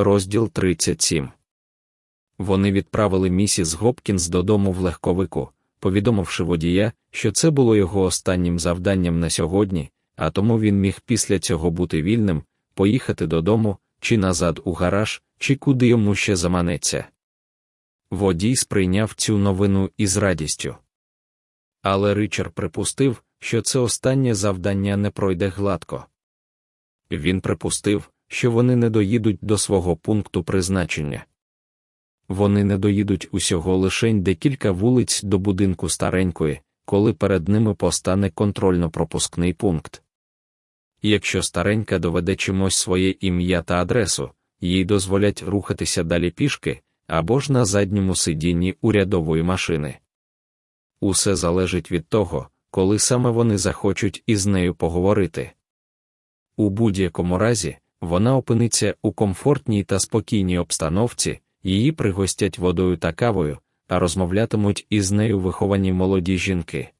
Розділ 37 Вони відправили місіс Гопкінс додому в легковику, повідомивши водія, що це було його останнім завданням на сьогодні, а тому він міг після цього бути вільним, поїхати додому, чи назад у гараж, чи куди йому ще заманеться. Водій сприйняв цю новину із радістю. Але Ричард припустив, що це останнє завдання не пройде гладко. Він припустив, що вони не доїдуть до свого пункту призначення. Вони не доїдуть усього лишень декілька вулиць до будинку старенької, коли перед ними постане контрольно-пропускний пункт. Якщо старенька доведе чимось своє ім'я та адресу, їй дозволять рухатися далі пішки або ж на задньому сидінні урядової машини. Усе залежить від того, коли саме вони захочуть із нею поговорити. У будь-якому разі, вона опиниться у комфортній та спокійній обстановці, її пригостять водою та кавою, а розмовлятимуть із нею виховані молоді жінки.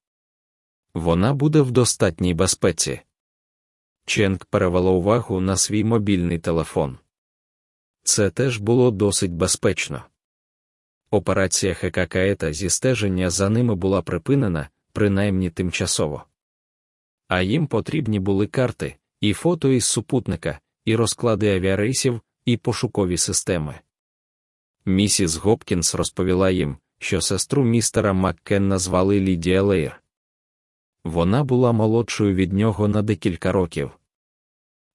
Вона буде в достатній безпеці. Ченк перевела увагу на свій мобільний телефон. Це теж було досить безпечно. Операція ХККЕТА зі стеження за ними була припинена, принаймні тимчасово. А їм потрібні були карти, і фото із супутника, і розклади авіарейсів, і пошукові системи. Місіс Гопкінс розповіла їм, що сестру містера Маккен назвали Лідія Лейр. Вона була молодшою від нього на декілька років.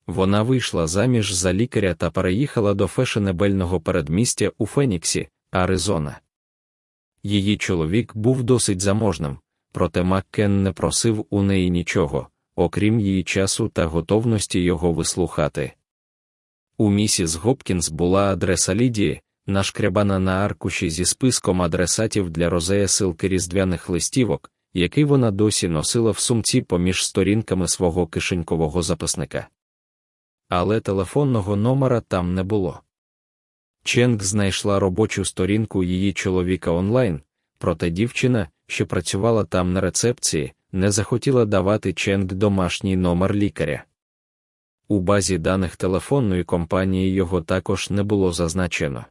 Вона вийшла заміж за лікаря та переїхала до фешенебельного передмістя у Феніксі, Аризона. Її чоловік був досить заможним, проте Маккен не просив у неї нічого, окрім її часу та готовності його вислухати. У місіс Гопкінс була адреса Лідії, нашкрябана на аркуші зі списком адресатів для розея силки різдвяних листівок, який вона досі носила в сумці поміж сторінками свого кишенькового записника. Але телефонного номера там не було. Ченк знайшла робочу сторінку її чоловіка онлайн, проте дівчина, що працювала там на рецепції, не захотіла давати Ченк домашній номер лікаря. У базі даних телефонної компанії його також не було зазначено.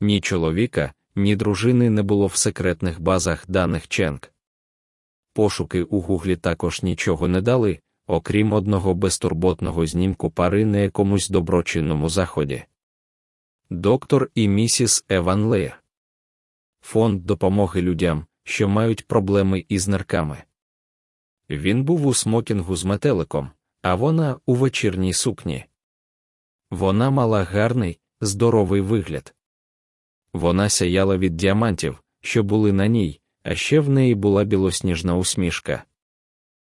Ні чоловіка, ні дружини не було в секретних базах даних Ченк. Пошуки у Гуглі також нічого не дали, окрім одного безтурботного знімку пари на якомусь доброчинному заході. Доктор і місіс Еван Леєр. Фонд допомоги людям, що мають проблеми із нирками. Він був у смокінгу з метеликом, а вона у вечірній сукні. Вона мала гарний, здоровий вигляд. Вона сяяла від діамантів, що були на ній, а ще в неї була білосніжна усмішка.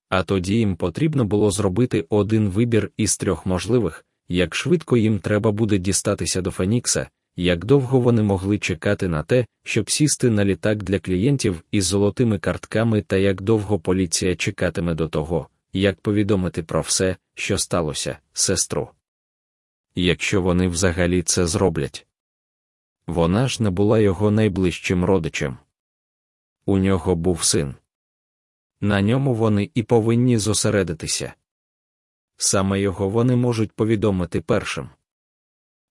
А тоді їм потрібно було зробити один вибір із трьох можливих, як швидко їм треба буде дістатися до Фенікса, як довго вони могли чекати на те, щоб сісти на літак для клієнтів із золотими картками, та як довго поліція чекатиме до того, як повідомити про все, що сталося, сестру. Якщо вони взагалі це зроблять. Вона ж не була його найближчим родичем. У нього був син. На ньому вони і повинні зосередитися. Саме його вони можуть повідомити першим.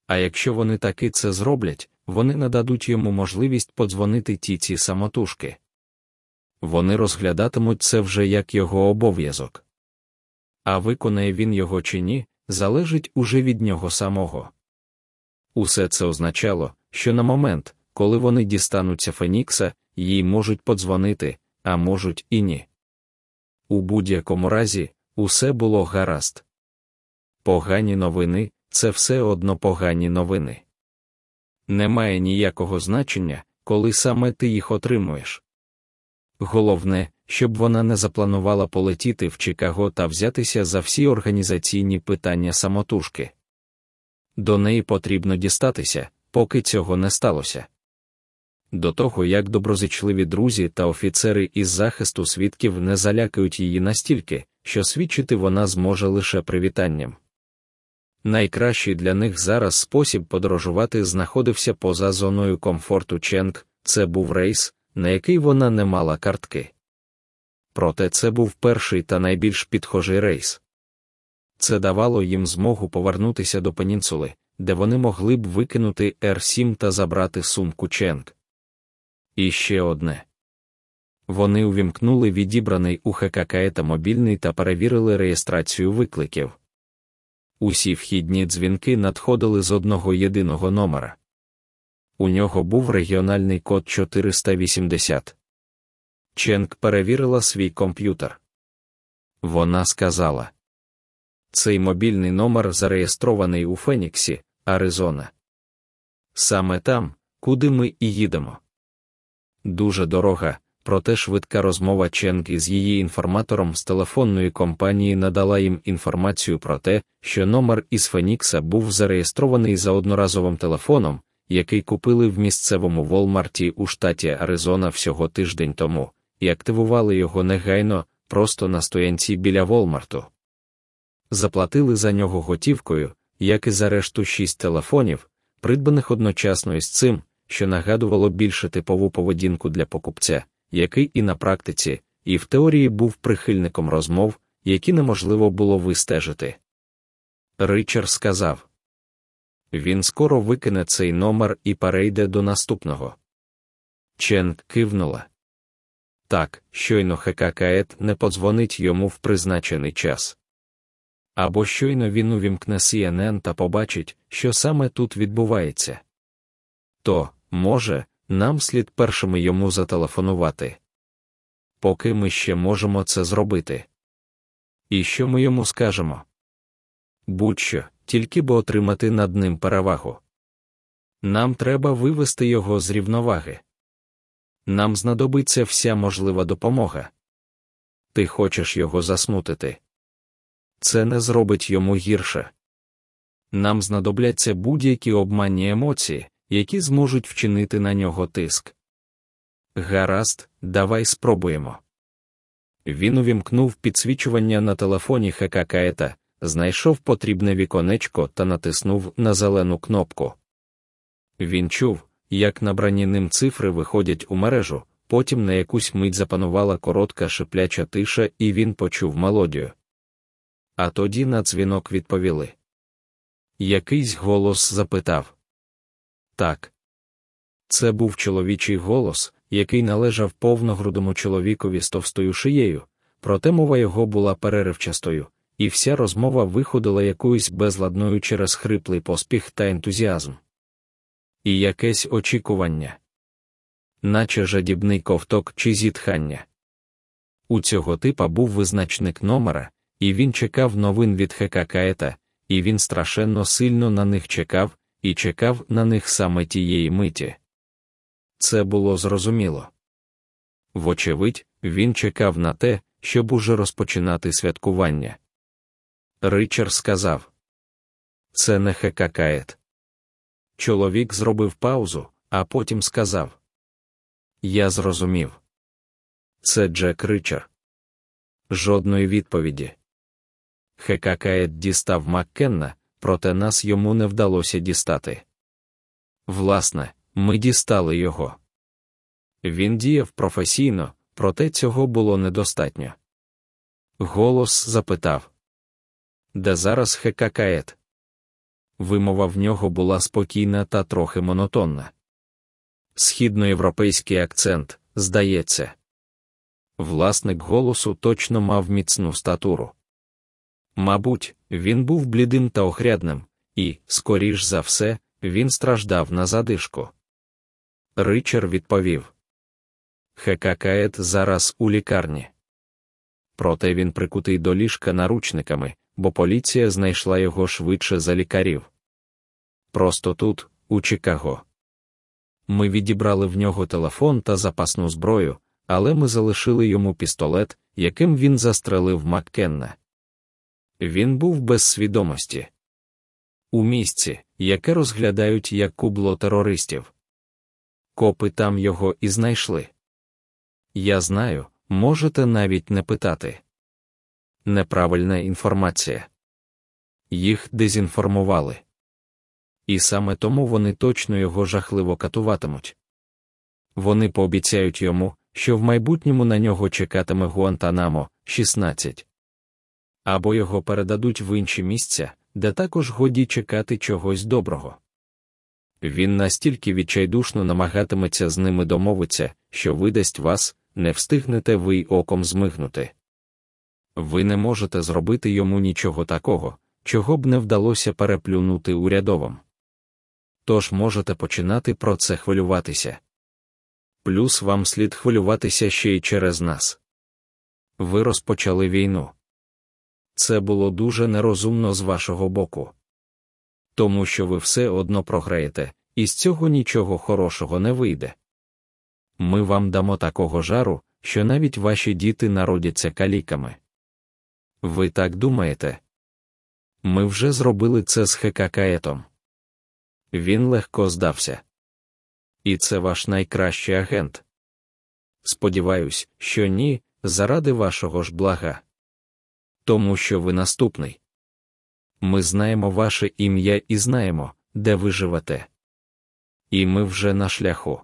А якщо вони таки це зроблять, вони нададуть йому можливість подзвонити тіці самотужки. Вони розглядатимуть це вже як його обов'язок. А виконає він його чи ні, залежить уже від нього самого. Усе це означало, що на момент, коли вони дістануться Фенікса, їй можуть подзвонити, а можуть і ні. У будь-якому разі, усе було гаразд. Погані новини це все одно погані новини. Немає ніякого значення, коли саме ти їх отримуєш. Головне, щоб вона не запланувала полетіти в Чикаго та взятися за всі організаційні питання самотужки. До неї потрібно дістатися, поки цього не сталося. До того як доброзичливі друзі та офіцери із захисту свідків не залякають її настільки, що свідчити вона зможе лише привітанням. Найкращий для них зараз спосіб подорожувати знаходився поза зоною комфорту Ченк, це був рейс, на який вона не мала картки. Проте це був перший та найбільш підхожий рейс. Це давало їм змогу повернутися до пенінсули, де вони могли б викинути Р7 та забрати сумку Ченк. І ще одне. Вони увімкнули відібраний у ХККЕТа мобільний та перевірили реєстрацію викликів. Усі вхідні дзвінки надходили з одного єдиного номера. У нього був регіональний код 480. Ченк перевірила свій комп'ютер. Вона сказала: Цей мобільний номер зареєстрований у Феніксі, Аризона. Саме там, куди ми і їдемо. Дуже дорога, проте швидка розмова Ченк із її інформатором з телефонної компанії надала їм інформацію про те, що номер із Фенікса був зареєстрований за одноразовим телефоном, який купили в місцевому Волмарті у штаті Аризона всього тиждень тому, і активували його негайно, просто на стоянці біля Волмарту. Заплатили за нього готівкою, як і за решту шість телефонів, придбаних одночасно із цим, що нагадувало більше типову поведінку для покупця, який і на практиці, і в теорії був прихильником розмов, які неможливо було вистежити. Ричард сказав він скоро викине цей номер і перейде до наступного. Чен кивнула. Так, щойно ХККЕТ не подзвонить йому в призначений час. Або щойно він увімкне CNN та побачить, що саме тут відбувається. То, може, нам слід першими йому зателефонувати. Поки ми ще можемо це зробити. І що ми йому скажемо? Будь-що, тільки бо отримати над ним перевагу. Нам треба вивести його з рівноваги. Нам знадобиться вся можлива допомога. Ти хочеш його засмутити. Це не зробить йому гірше. Нам знадобляться будь-які обманні емоції, які зможуть вчинити на нього тиск. Гаразд, давай спробуємо. Він увімкнув підсвічування на телефоні ХККЕТа, знайшов потрібне віконечко та натиснув на зелену кнопку. Він чув, як набрані ним цифри виходять у мережу, потім на якусь мить запанувала коротка шипляча тиша, і він почув мелодію. А тоді на дзвінок відповіли. Якийсь голос запитав Так. Це був чоловічий голос, який належав повногрудому чоловікові з товстою шиєю, проте мова його була переривчастою, і вся розмова виходила якоюсь безладною через хриплий поспіх та ентузіазм. І якесь очікування, наче жадібний ковток чи зітхання. У цього типа був визначник номера, і він чекав новин від ХККЕТа, і він страшенно сильно на них чекав, і чекав на них саме тієї миті. Це було зрозуміло. Вочевидь, він чекав на те, щоб уже розпочинати святкування. Ричард сказав Це не ХККЕТ. Чоловік зробив паузу, а потім сказав Я зрозумів. Це Джек Ричард. Жодної відповіді. ХККЕТ дістав Маккенна, проте нас йому не вдалося дістати. Власне, ми дістали його. Він діяв професійно, проте цього було недостатньо. Голос запитав Де зараз ХККЕТ? Вимова в нього була спокійна та трохи монотонна. Східноєвропейський акцент, здається. Власник голосу точно мав міцну статуру. Мабуть, він був блідим та охрядним, і, скоріш за все, він страждав на задишку. Ричар відповів Хекакает зараз у лікарні. Проте він прикутий до ліжка наручниками, бо поліція знайшла його швидше за лікарів. Просто тут, у Чикаго. Ми відібрали в нього телефон та запасну зброю, але ми залишили йому пістолет, яким він застрелив Маккенна. Він був без свідомості. У місці, яке розглядають як кубло терористів. Копи там його і знайшли. Я знаю, можете навіть не питати. Неправильна інформація. Їх дезінформували. І саме тому вони точно його жахливо катуватимуть. Вони пообіцяють йому, що в майбутньому на нього чекатиме Гуантанамо 16 або його передадуть в інші місця, де також годі чекати чогось доброго. Він настільки відчайдушно намагатиметься з ними домовитися, що видасть вас, не встигнете ви й оком змигнути. Ви не можете зробити йому нічого такого, чого б не вдалося переплюнути урядовим. Тож можете починати про це хвилюватися. Плюс вам слід хвилюватися ще й через нас. Ви розпочали війну. Це було дуже нерозумно з вашого боку. Тому що ви все одно програєте, і з цього нічого хорошого не вийде. Ми вам дамо такого жару, що навіть ваші діти народяться каліками. Ви так думаєте? Ми вже зробили це з Хекакаєтом. Він легко здався. І це ваш найкращий агент. Сподіваюсь, що ні, заради вашого ж блага. Тому що ви наступний. Ми знаємо ваше ім'я і знаємо, де ви живете. І ми вже на шляху.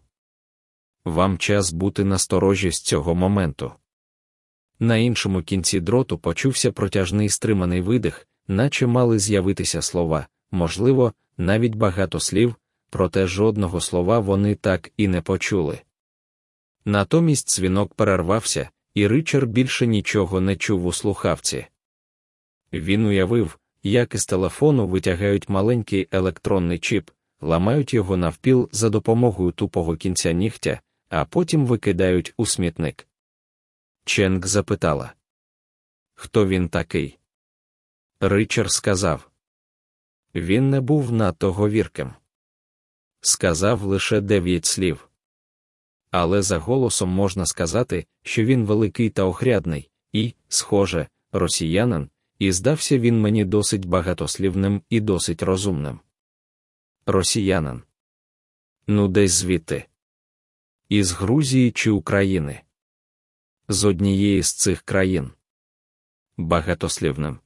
Вам час бути насторожі з цього моменту. На іншому кінці дроту почувся протяжний стриманий видих, наче мали з'явитися слова, можливо, навіть багато слів, проте жодного слова вони так і не почули. Натомість дзвінок перервався, і Ричард більше нічого не чув у слухавці. Він уявив, як із телефону витягають маленький електронний чіп, ламають його навпіл за допомогою тупого кінця нігтя, а потім викидають у смітник. Ченк запитала Хто він такий? Ричард сказав. Він не був надто говірким. Сказав лише дев'ять слів. Але за голосом можна сказати, що він великий та охрядний, і, схоже, росіянин, і здався він мені досить багатослівним і досить розумним. Росіянин. Ну, десь звідти. Із Грузії чи України. З однієї з цих країн. Багатослівним.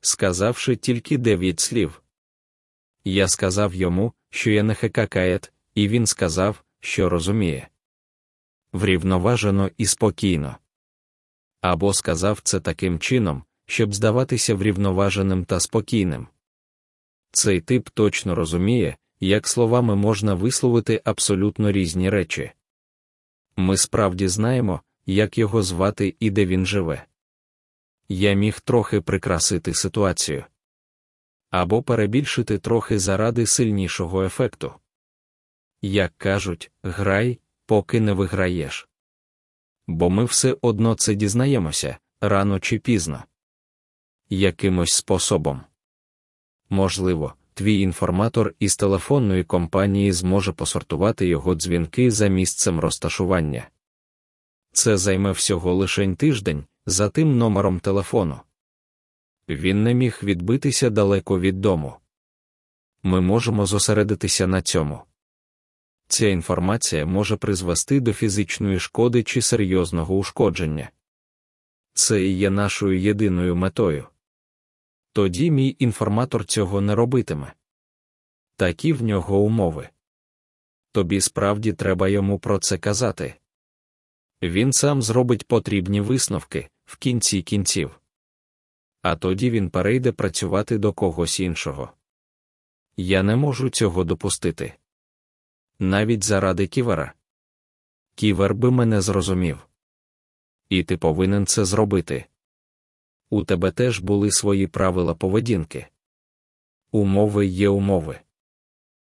Сказавши тільки дев'ять слів. Я сказав йому, що я не хекакаєт, і він сказав, що розуміє. Врівноважено і спокійно. Або сказав це таким чином, щоб здаватися врівноваженим та спокійним. Цей тип точно розуміє, як словами можна висловити абсолютно різні речі. Ми справді знаємо, як його звати і де він живе. Я міг трохи прикрасити ситуацію або перебільшити трохи заради сильнішого ефекту. Як кажуть, грай, поки не виграєш. Бо ми все одно це дізнаємося рано чи пізно. Якимось способом. Можливо, твій інформатор із телефонної компанії зможе посортувати його дзвінки за місцем розташування. Це займе всього лишень тиждень за тим номером телефону. Він не міг відбитися далеко від дому. Ми можемо зосередитися на цьому. Ця інформація може призвести до фізичної шкоди чи серйозного ушкодження. Це і є нашою єдиною метою. Тоді мій інформатор цього не робитиме. Такі в нього умови. Тобі справді треба йому про це казати. Він сам зробить потрібні висновки в кінці кінців. А тоді він перейде працювати до когось іншого. Я не можу цього допустити. Навіть заради ківера. Ківер би мене зрозумів. І ти повинен це зробити. У тебе теж були свої правила поведінки. Умови є умови.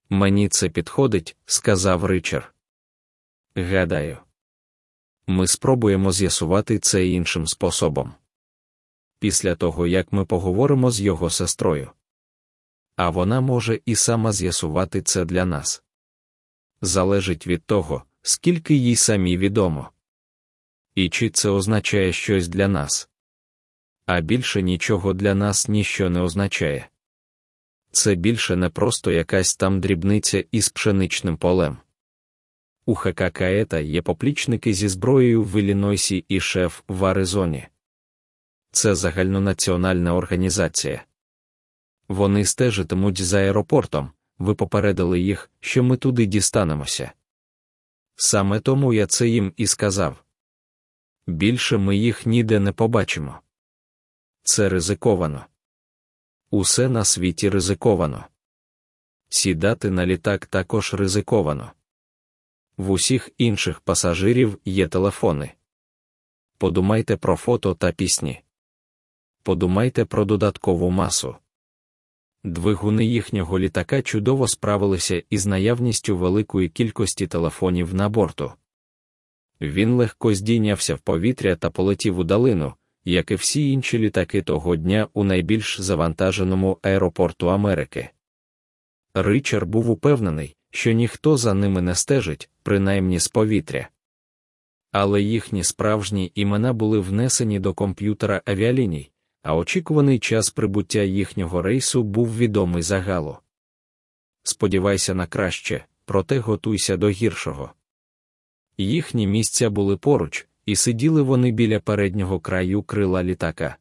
Мені це підходить, сказав Ричард. Гадаю, ми спробуємо з'ясувати це іншим способом. Після того, як ми поговоримо з його сестрою. А вона може і сама з'ясувати це для нас. Залежить від того, скільки їй самі відомо. І чи це означає щось для нас а більше нічого для нас ніщо не означає. Це більше не просто якась там дрібниця із пшеничним полем. У ХККЕТа є поплічники зі зброєю в Іллінойсі і шеф в Аризоні. Це загальнонаціональна організація. Вони стежитимуть за аеропортом, ви попередили їх, що ми туди дістанемося. Саме тому я це їм і сказав. Більше ми їх ніде не побачимо це ризиковано. Усе на світі ризиковано. Сідати на літак також ризиковано. В усіх інших пасажирів є телефони. Подумайте про фото та пісні. Подумайте про додаткову масу. Двигуни їхнього літака чудово справилися із наявністю великої кількості телефонів на борту. Він легко здійнявся в повітря та полетів у долину, як і всі інші літаки того дня у найбільш завантаженому аеропорту Америки. Ричард був упевнений, що ніхто за ними не стежить, принаймні з повітря. Але їхні справжні імена були внесені до комп'ютера авіаліній, а очікуваний час прибуття їхнього рейсу був відомий загалу. Сподівайся на краще, проте готуйся до гіршого. Їхні місця були поруч, і сиділи вони біля переднього краю крила літака.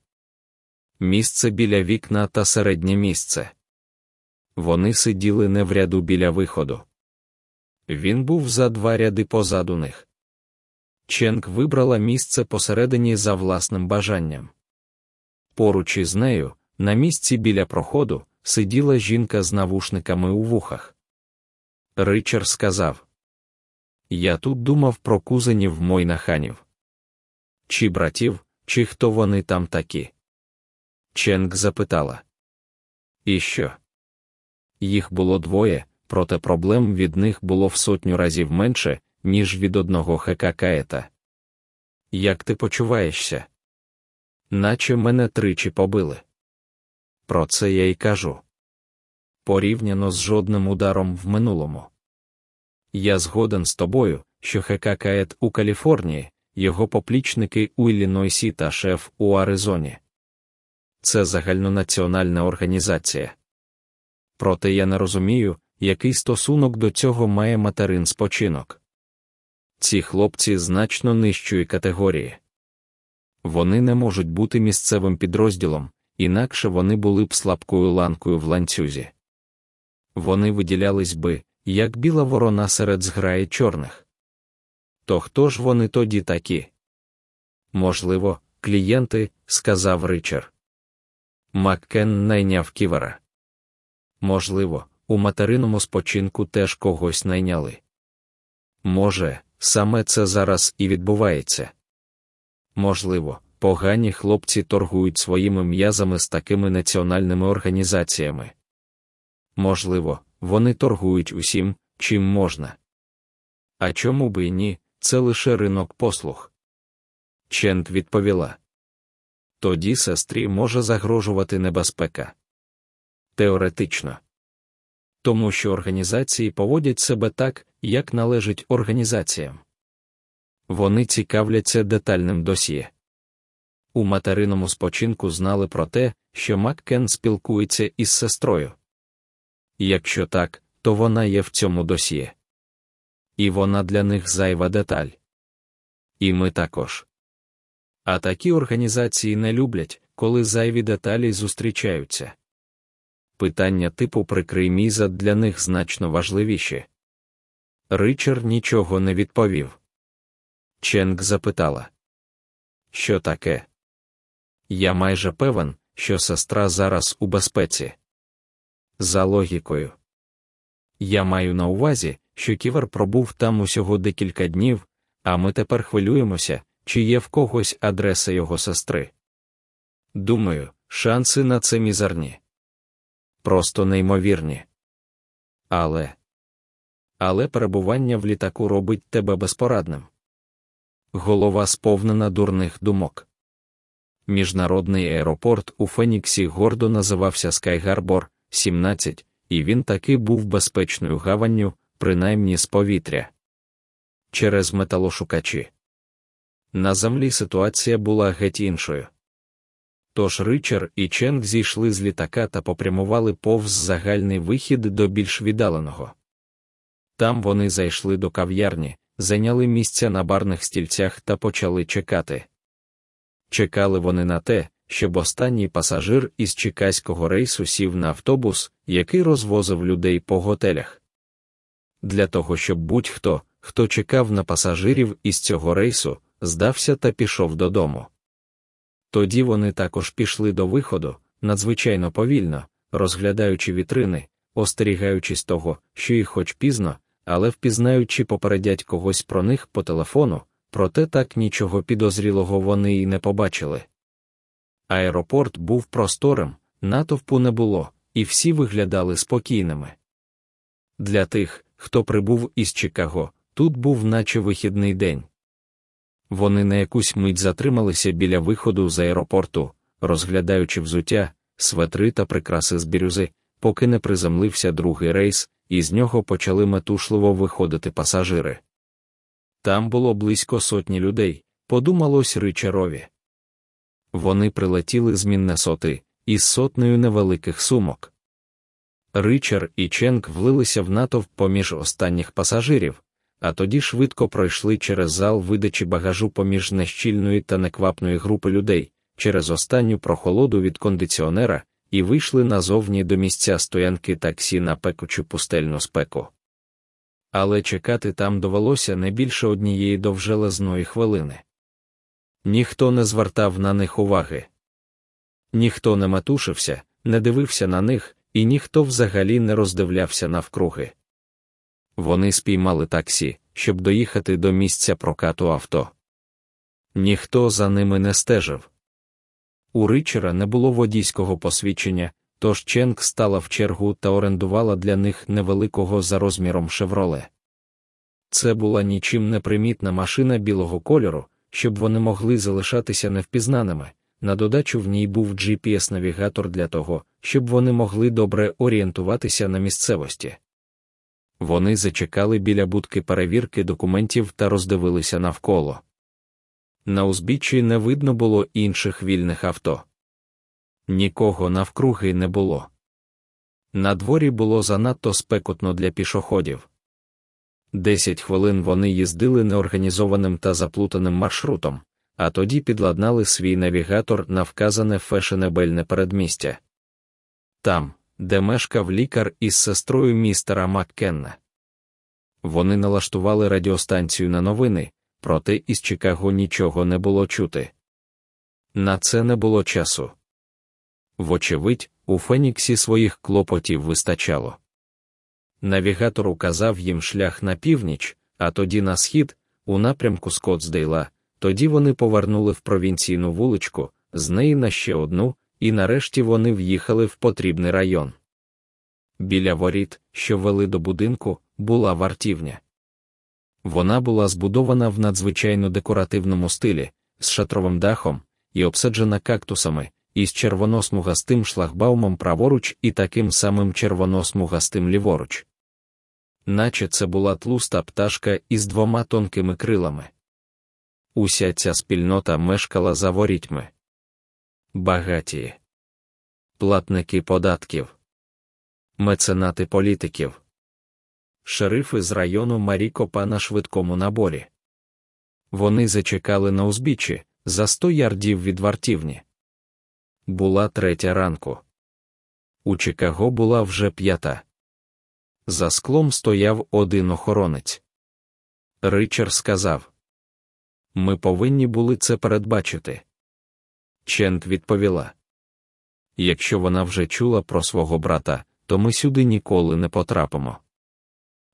Місце біля вікна та середнє місце. Вони сиділи не в ряду біля виходу. Він був за два ряди позаду них. Ченк вибрала місце посередині за власним бажанням. Поруч із нею, на місці біля проходу, сиділа жінка з навушниками у вухах. Ричард сказав: Я тут думав про кузенів Мойнаханів. Чи братів, чи хто вони там такі? Ченк запитала. І що? Їх було двоє, проте проблем від них було в сотню разів менше, ніж від одного хекакаета. Як ти почуваєшся? Наче мене тричі побили. Про це я й кажу. Порівняно з жодним ударом в минулому. Я згоден з тобою, що хекакает у Каліфорнії, його поплічники у Іллінойсі та шеф у Аризоні. Це загальнонаціональна організація. Проте я не розумію, який стосунок до цього має материн спочинок. Ці хлопці значно нижчої категорії. Вони не можуть бути місцевим підрозділом, інакше вони були б слабкою ланкою в ланцюзі. Вони виділялись би, як біла ворона серед зграї чорних. То хто ж вони тоді такі? Можливо, клієнти, сказав Ричард. Маккен найняв ківера. Можливо, у материному спочинку теж когось найняли. Може, саме це зараз і відбувається. Можливо, погані хлопці торгують своїми м'язами з такими національними організаціями. Можливо, вони торгують усім, чим можна. А чому би і ні, це лише ринок послуг. Чент відповіла. Тоді сестрі може загрожувати небезпека. Теоретично. Тому що організації поводять себе так, як належить організаціям. Вони цікавляться детальним досьє. У материному спочинку знали про те, що Маккен спілкується із сестрою. Якщо так, то вона є в цьому досьє. І вона для них зайва деталь. І ми також. А такі організації не люблять, коли зайві деталі зустрічаються. Питання типу прикрий міза для них значно важливіші. Ричард нічого не відповів. Ченк запитала, Що таке? Я майже певен, що сестра зараз у безпеці. За логікою. Я маю на увазі, що ківер пробув там усього декілька днів, а ми тепер хвилюємося, чи є в когось адреса його сестри. Думаю, шанси на це мізерні. Просто неймовірні. Але Але перебування в літаку робить тебе безпорадним. Голова сповнена дурних думок. Міжнародний аеропорт у Феніксі гордо називався Скайгарбор 17, і він таки був безпечною гаванню, принаймні з повітря. Через металошукачі. На землі ситуація була геть іншою. Тож Ричард і Ченг зійшли з літака та попрямували повз загальний вихід до більш віддаленого. Там вони зайшли до кав'ярні, зайняли місця на барних стільцях та почали чекати. Чекали вони на те, щоб останній пасажир із чекаського рейсу сів на автобус, який розвозив людей по готелях. Для того, щоб будь-хто, хто чекав на пасажирів із цього рейсу, здався та пішов додому. Тоді вони також пішли до виходу, надзвичайно повільно, розглядаючи вітрини, остерігаючись того, що їх хоч пізно, але впізнаючи попередять когось про них по телефону, проте так нічого підозрілого вони й не побачили. Аеропорт був просторим, натовпу не було, і всі виглядали спокійними. Для тих, хто прибув із Чикаго, тут був наче вихідний день. Вони на якусь мить затрималися біля виходу з аеропорту, розглядаючи взуття, светри та прикраси з бірюзи, поки не приземлився другий рейс, і з нього почали метушливо виходити пасажири. Там було близько сотні людей, подумалось Ричарові. Вони прилетіли з Міннесоти із сотнею невеликих сумок. Ричар і Ченк влилися в натовп поміж останніх пасажирів, а тоді швидко пройшли через зал видачі багажу поміж нещільної та неквапної групи людей, через останню прохолоду від кондиціонера, і вийшли назовні до місця стоянки таксі на пекучу пустельну спеку. Але чекати там довелося не більше однієї довжелезної хвилини. Ніхто не звертав на них уваги. Ніхто не матушився, не дивився на них, і ніхто взагалі не роздивлявся навкруги. Вони спіймали таксі, щоб доїхати до місця прокату авто. Ніхто за ними не стежив. У Ричера не було водійського посвідчення, тож Ченк стала в чергу та орендувала для них невеликого за розміром шевроле. Це була нічим не примітна машина білого кольору, щоб вони могли залишатися невпізнаними. На додачу в ній був GPS-навігатор для того, щоб вони могли добре орієнтуватися на місцевості. Вони зачекали біля будки перевірки документів та роздивилися навколо. На узбіччі не видно було інших вільних авто. Нікого навкруги не було. На дворі було занадто спекотно для пішоходів. Десять хвилин вони їздили неорганізованим та заплутаним маршрутом, а тоді підладнали свій навігатор на вказане фешенебельне передмістя. Там, де мешкав лікар із сестрою містера Маккенна. Вони налаштували радіостанцію на новини, проте із Чикаго нічого не було чути. На це не було часу. Вочевидь, у Феніксі своїх клопотів вистачало. Навігатор указав їм шлях на північ, а тоді на схід, у напрямку Скотсдейла, тоді вони повернули в провінційну вуличку, з неї на ще одну, і нарешті вони в'їхали в потрібний район. Біля воріт, що вели до будинку, була вартівня. Вона була збудована в надзвичайно декоративному стилі, з шатровим дахом і обсаджена кактусами, із червоносмугастим шлагбаумом праворуч і таким самим червоносмугастим ліворуч. Наче це була тлуста пташка із двома тонкими крилами. Уся ця спільнота мешкала за ворітьми. Багаті платники податків, меценати політиків, шерифи з району Марікопа на швидкому наборі. Вони зачекали на узбіччі за сто ярдів від вартівні. Була третя ранку. У Чикаго була вже п'ята. За склом стояв один охоронець. Ричард сказав: Ми повинні були це передбачити. Чент відповіла: Якщо вона вже чула про свого брата, то ми сюди ніколи не потрапимо.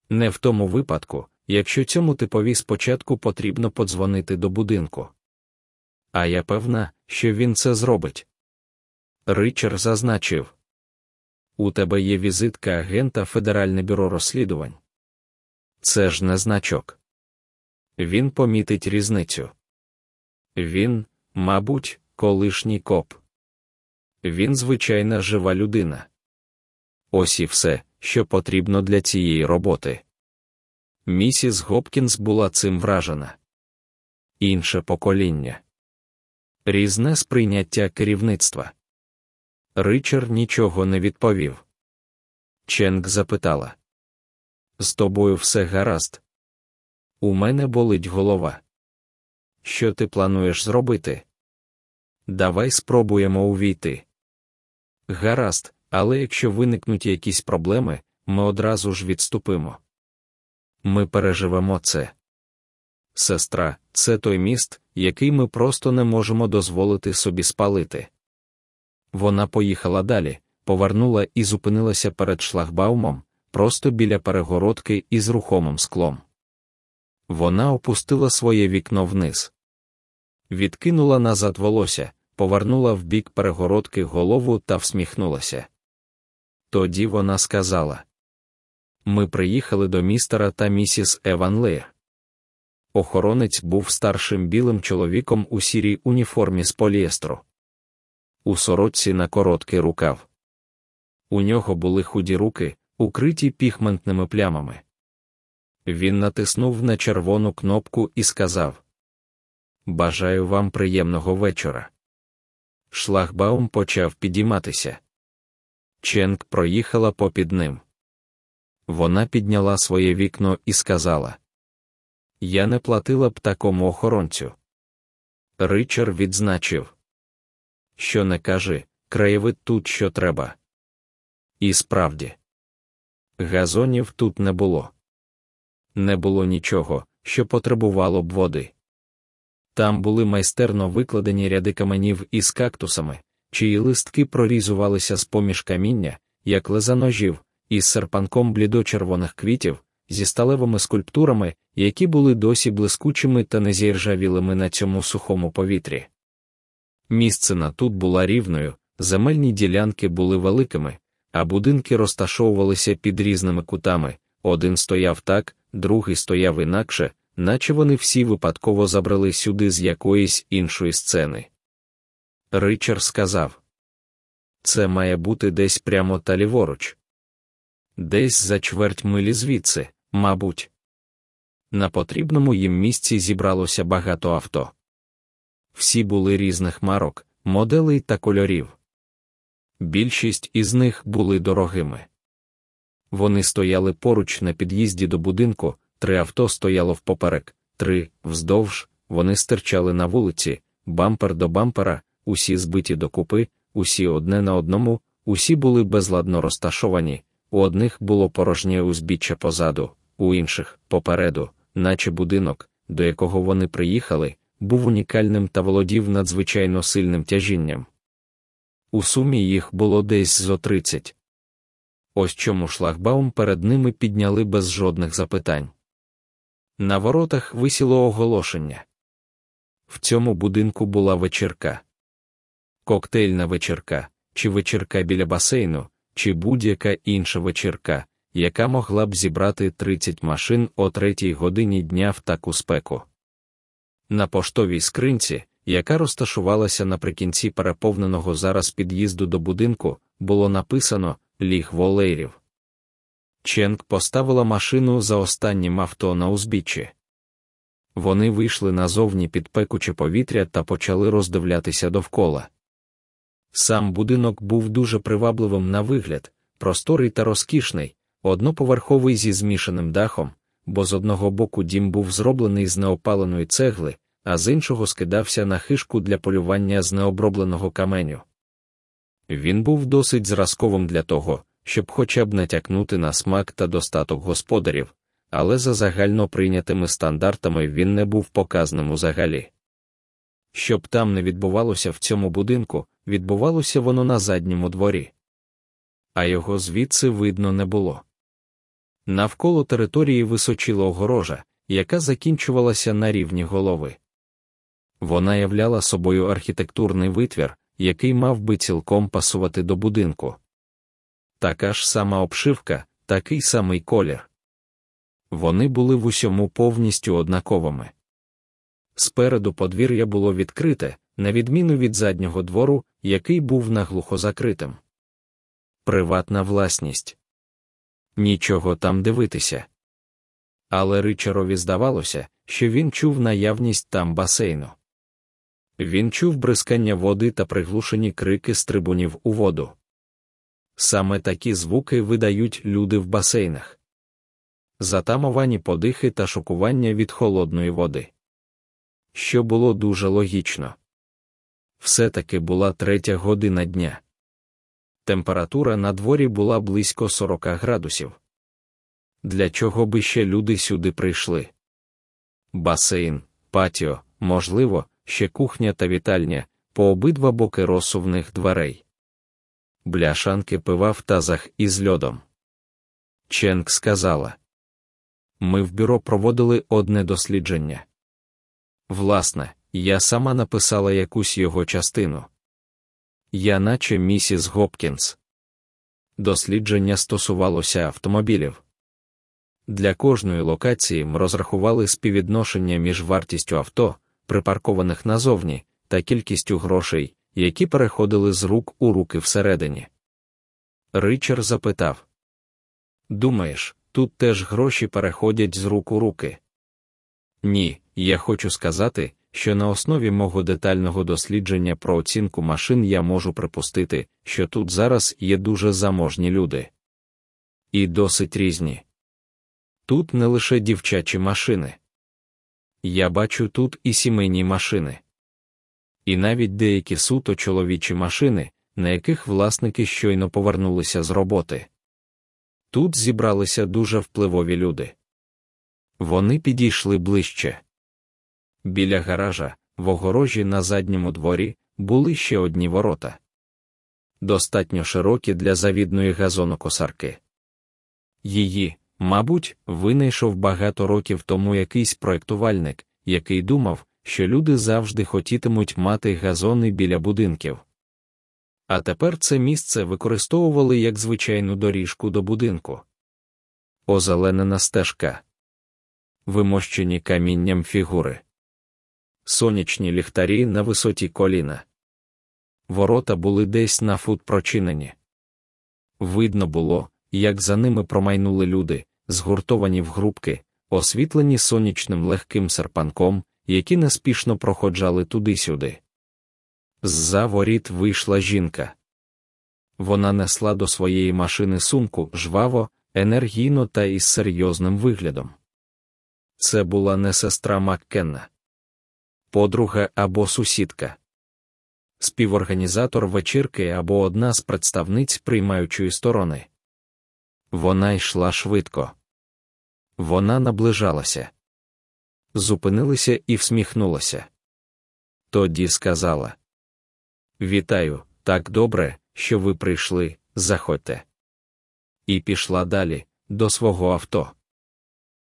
Не в тому випадку, якщо цьому типові спочатку потрібно подзвонити до будинку. А я певна, що він це зробить. Ричард зазначив У тебе є візитка агента Федеральне бюро розслідувань. Це ж не значок. Він помітить різницю. Він, мабуть, колишній коп. Він звичайна жива людина. Ось і все, що потрібно для цієї роботи. Місіс Гопкінс була цим вражена. Інше покоління. Різне сприйняття керівництва. Ричард нічого не відповів. Ченк запитала: З тобою все гаразд? У мене болить голова. Що ти плануєш зробити? Давай спробуємо увійти. Гаразд, але якщо виникнуть якісь проблеми, ми одразу ж відступимо. Ми переживемо це. Сестра, це той міст, який ми просто не можемо дозволити собі спалити. Вона поїхала далі, повернула і зупинилася перед шлагбаумом, просто біля перегородки із рухомим склом. Вона опустила своє вікно вниз, відкинула назад волосся, повернула в бік перегородки голову та всміхнулася. Тоді вона сказала: Ми приїхали до містера та місіс Еван Леєр. Охоронець був старшим білим чоловіком у сірій уніформі з поліестру. У сорочці на короткий рукав. У нього були худі руки, укриті пігментними плямами. Він натиснув на червону кнопку і сказав: Бажаю вам приємного вечора. Шлагбаум почав підійматися. Ченк проїхала попід ним. Вона підняла своє вікно і сказала: Я не платила б такому охоронцю. Ричар відзначив, що не кажи, краєвид тут що треба. І справді, газонів тут не було. Не було нічого, що потребувало б води. Там були майстерно викладені ряди каменів із кактусами, чиї листки прорізувалися з поміж каміння, як лезаножів, із серпанком блідочервоних квітів, зі сталевими скульптурами, які були досі блискучими та не зіржавілими на цьому сухому повітрі. Місцина тут була рівною, земельні ділянки були великими, а будинки розташовувалися під різними кутами. Один стояв так, другий стояв інакше, наче вони всі випадково забрали сюди з якоїсь іншої сцени. Ричард сказав Це має бути десь прямо та ліворуч. Десь за чверть милі звідси, мабуть. На потрібному їм місці зібралося багато авто. Всі були різних марок, моделей та кольорів. Більшість із них були дорогими. Вони стояли поруч на під'їзді до будинку, три авто стояло впоперек, три вздовж, вони стирчали на вулиці, бампер до бампера, усі збиті докупи, усі одне на одному, усі були безладно розташовані, у одних було порожнє узбіччя позаду, у інших попереду, наче будинок, до якого вони приїхали, був унікальним та володів надзвичайно сильним тяжінням. У сумі їх було десь зо тридцять. Ось чому шлагбаум перед ними підняли без жодних запитань. На воротах висіло оголошення. В цьому будинку була вечірка. Коктейльна вечірка, чи вечірка біля басейну, чи будь-яка інша вечірка, яка могла б зібрати 30 машин о третій годині дня в таку спеку. На поштовій скринці, яка розташувалася наприкінці переповненого зараз під'їзду до будинку, було написано ліг волейрів. Ченк поставила машину за останнім авто на узбіччі. Вони вийшли назовні під пекуче повітря та почали роздивлятися довкола. Сам будинок був дуже привабливим на вигляд, просторий та розкішний, одноповерховий зі змішаним дахом, бо з одного боку дім був зроблений з неопаленої цегли, а з іншого скидався на хишку для полювання з необробленого каменю. Він був досить зразковим для того, щоб хоча б натякнути на смак та достаток господарів, але за загально прийнятими стандартами він не був показним узагалі. Щоб там не відбувалося в цьому будинку, відбувалося воно на задньому дворі. А його звідси видно не було. Навколо території височила огорожа, яка закінчувалася на рівні голови. Вона являла собою архітектурний витвір, який мав би цілком пасувати до будинку. Така ж сама обшивка, такий самий колір. Вони були в усьому повністю однаковими. Спереду подвір'я було відкрите, на відміну від заднього двору, який був наглухо закритим. Приватна власність. Нічого там дивитися. Але Ричарові здавалося, що він чув наявність там басейну. Він чув бризкання води та приглушені крики з трибунів у воду. Саме такі звуки видають люди в басейнах. Затамовані подихи та шокування від холодної води. Що було дуже логічно. Все-таки була третя година дня. Температура на дворі була близько 40 градусів. Для чого би ще люди сюди прийшли? Басейн, патіо, можливо, ще кухня та вітальня, по обидва боки розсувних дверей. Бляшанки пива в тазах із льодом. Ченк сказала: Ми в бюро проводили одне дослідження. Власне, я сама написала якусь його частину. Я, наче місіс Гопкінс. Дослідження стосувалося автомобілів. Для кожної локації ми розрахували співвідношення між вартістю авто, припаркованих назовні, та кількістю грошей, які переходили з рук у руки всередині. Ричард запитав: Думаєш, тут теж гроші переходять з рук у руки? Ні, я хочу сказати, що на основі мого детального дослідження про оцінку машин я можу припустити, що тут зараз є дуже заможні люди. І досить різні. Тут не лише дівчачі машини. Я бачу тут і сімейні машини. І навіть деякі суто чоловічі машини, на яких власники щойно повернулися з роботи. Тут зібралися дуже впливові люди. Вони підійшли ближче. Біля гаража, в огорожі на задньому дворі, були ще одні ворота. Достатньо широкі для завідної газонокосарки. Її, мабуть, винайшов багато років тому якийсь проектувальник, який думав, що люди завжди хотітимуть мати газони біля будинків. А тепер це місце використовували як звичайну доріжку до будинку. Озеленена стежка, вимощені камінням фігури, сонячні ліхтарі на висоті коліна. Ворота були десь на фут прочинені. Видно було, як за ними промайнули люди, згуртовані в групки, освітлені сонячним легким серпанком, які неспішно проходжали туди-сюди. З-за воріт вийшла жінка. Вона несла до своєї машини сумку жваво, енергійно та із серйозним виглядом. Це була не сестра Маккенна, подруга або сусідка, співорганізатор вечірки або одна з представниць приймаючої сторони. Вона йшла швидко. Вона наближалася, зупинилася і всміхнулася. Тоді сказала: Вітаю, так добре, що ви прийшли, заходьте. І пішла далі, до свого авто.